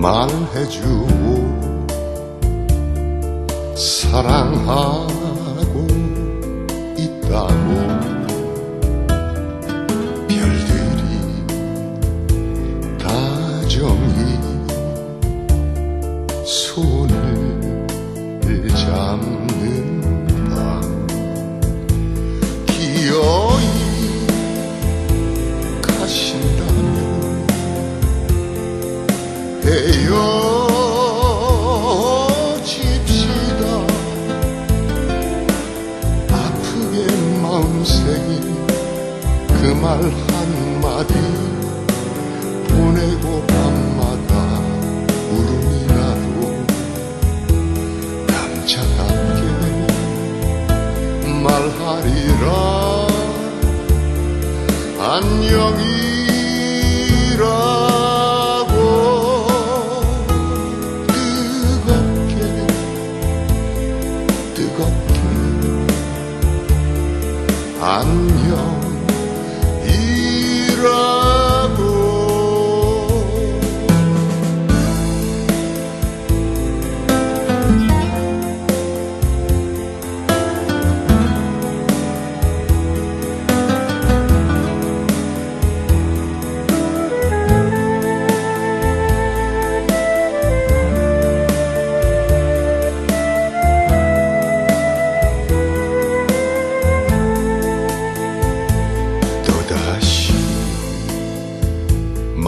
말해주고 사랑하고 있다고. 별들이 다정히 손 헤어집시다. 아프게 마음생이 그 말 한마디 보내고 밤마다 울음이 나도 남자답게 말하리라. 안녕이 뜨겁게 안녕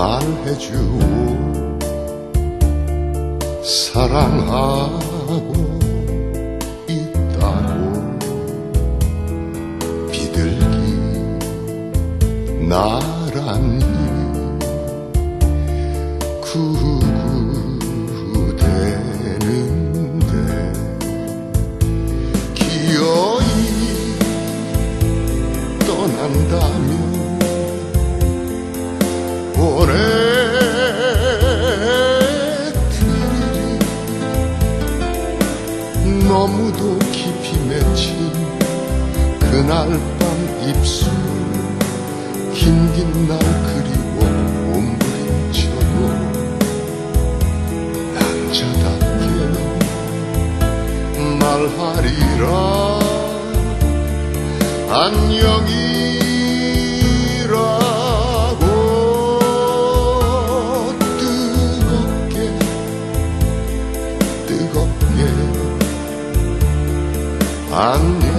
말해주오. 사랑하고 있다고 비둘기 나란히 구 너무도 깊이 맺힌 그날 밤 입술. 긴긴 날 그리워 몸부림쳐도 남자답게 말하리라. 안녕히 and